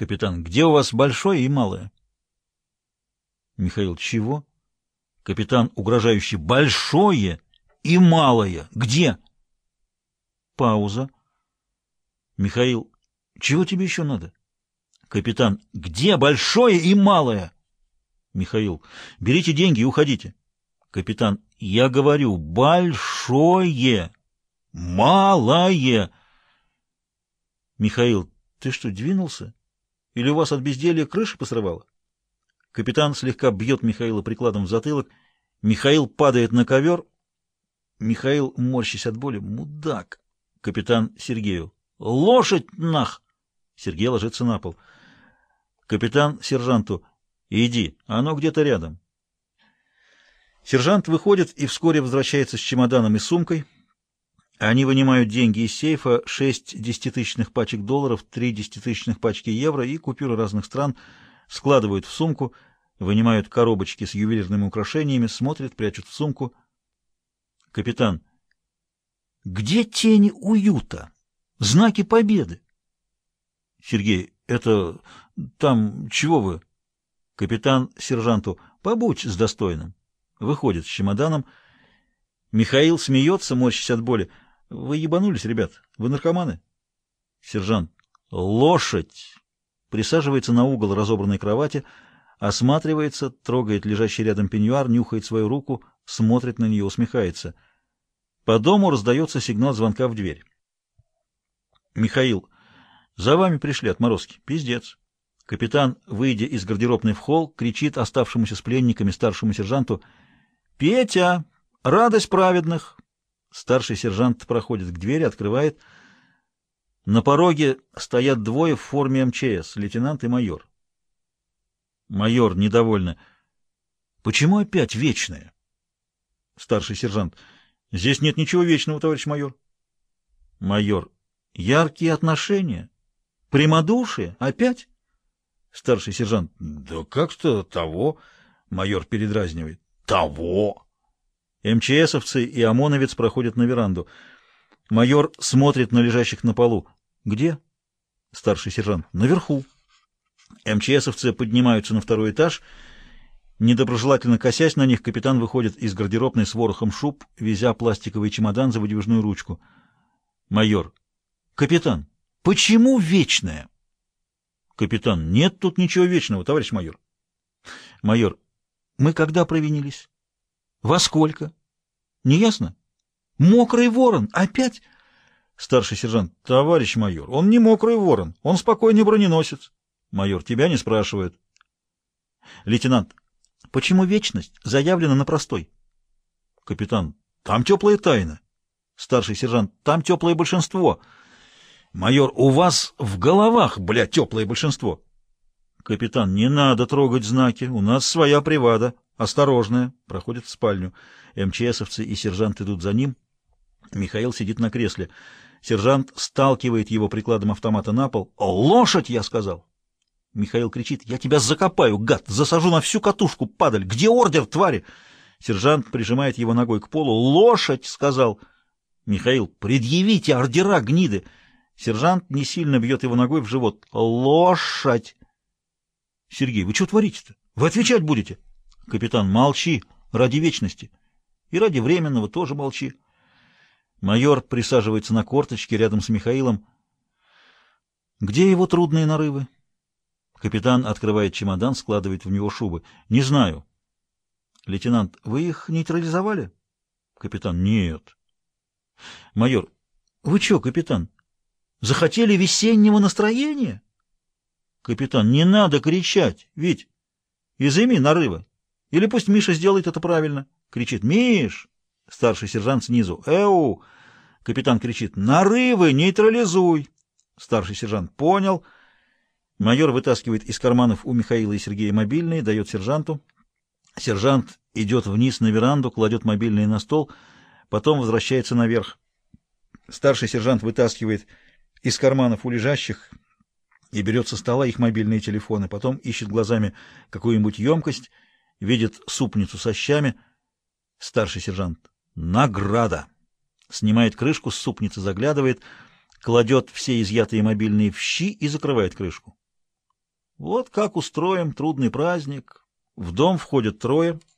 Капитан, где у вас большое и малое? Михаил, чего? Капитан, угрожающий, большое и малое. Где? Пауза. Михаил, чего тебе еще надо? Капитан, где большое и малое? Михаил, берите деньги и уходите. Капитан, я говорю, большое, малое. Михаил, ты что, двинулся? Или у вас от безделья крыша посрывала? Капитан слегка бьет Михаила прикладом в затылок. Михаил падает на ковер. Михаил, морщись от боли, мудак. Капитан Сергею. Лошадь нах! Сергей ложится на пол. Капитан сержанту. Иди, оно где-то рядом. Сержант выходит и вскоре возвращается с чемоданом и сумкой. Они вынимают деньги из сейфа, шесть десятитысячных пачек долларов, три десятитысячных пачки евро и купюры разных стран, складывают в сумку, вынимают коробочки с ювелирными украшениями, смотрят, прячут в сумку. Капитан. Где тени уюта? Знаки победы? Сергей. Это... Там... Чего вы? Капитан сержанту. Побудь с достойным. Выходит с чемоданом. Михаил смеется, морщась от боли. Вы ебанулись, ребят? Вы наркоманы? Сержант. Лошадь! Присаживается на угол разобранной кровати, осматривается, трогает лежащий рядом пеньюар, нюхает свою руку, смотрит на нее, усмехается. По дому раздается сигнал звонка в дверь. Михаил. За вами пришли отморозки. Пиздец. Капитан, выйдя из гардеробной в холл, кричит оставшемуся с пленниками старшему сержанту. «Петя! Радость праведных! Старший сержант проходит к двери, открывает. На пороге стоят двое в форме МЧС, лейтенант и майор. Майор недовольно. Почему опять вечное? Старший сержант. Здесь нет ничего вечного, товарищ майор. Майор. Яркие отношения. Прямодушие. Опять? Старший сержант. Да как-то того. Майор передразнивает. Того. МЧСовцы и ОМОНовец проходят на веранду. Майор смотрит на лежащих на полу. «Где?» Старший сержант. «Наверху». МЧСовцы поднимаются на второй этаж. Недоброжелательно косясь на них, капитан выходит из гардеробной с ворохом шуб, везя пластиковый чемодан за выдвижную ручку. Майор. «Капитан, почему вечное?» Капитан. «Нет тут ничего вечного, товарищ майор». Майор. «Мы когда провинились?» Во сколько? Не ясно? Мокрый ворон. Опять? Старший сержант. Товарищ майор, он не мокрый ворон. Он спокойный броненосец. Майор. Тебя не спрашивают. Лейтенант. Почему вечность заявлена на простой? Капитан. Там теплая тайна. Старший сержант. Там теплое большинство. Майор. У вас в головах, блядь, теплое большинство. Капитан. Не надо трогать знаки. У нас своя привада. «Осторожная!» — проходит в спальню. МЧСовцы и сержант идут за ним. Михаил сидит на кресле. Сержант сталкивает его прикладом автомата на пол. «Лошадь!» — я сказал. Михаил кричит. «Я тебя закопаю, гад! Засажу на всю катушку, падаль! Где ордер, твари?» Сержант прижимает его ногой к полу. «Лошадь!» — сказал. Михаил. «Предъявите ордера, гниды!» Сержант не сильно бьет его ногой в живот. «Лошадь!» «Сергей, вы что творите-то? Вы отвечать будете?» Капитан, молчи, ради вечности. И ради временного тоже молчи. Майор присаживается на корточке рядом с Михаилом. Где его трудные нарывы? Капитан открывает чемодан, складывает в него шубы. Не знаю. Лейтенант, вы их нейтрализовали? Капитан, нет. Майор, вы что, капитан, захотели весеннего настроения? Капитан, не надо кричать, ведь изыми нарывы. Или пусть Миша сделает это правильно. Кричит «Миш!» Старший сержант снизу «Эу!» Капитан кричит «Нарывы! Нейтрализуй!» Старший сержант «Понял!» Майор вытаскивает из карманов у Михаила и Сергея мобильные, дает сержанту. Сержант идет вниз на веранду, кладет мобильные на стол, потом возвращается наверх. Старший сержант вытаскивает из карманов у лежащих и берет со стола их мобильные телефоны, потом ищет глазами какую-нибудь емкость — видит супницу со щами. Старший сержант. Награда. Снимает крышку, с супницы заглядывает, кладет все изъятые мобильные в щи и закрывает крышку. Вот как устроим трудный праздник. В дом входят трое —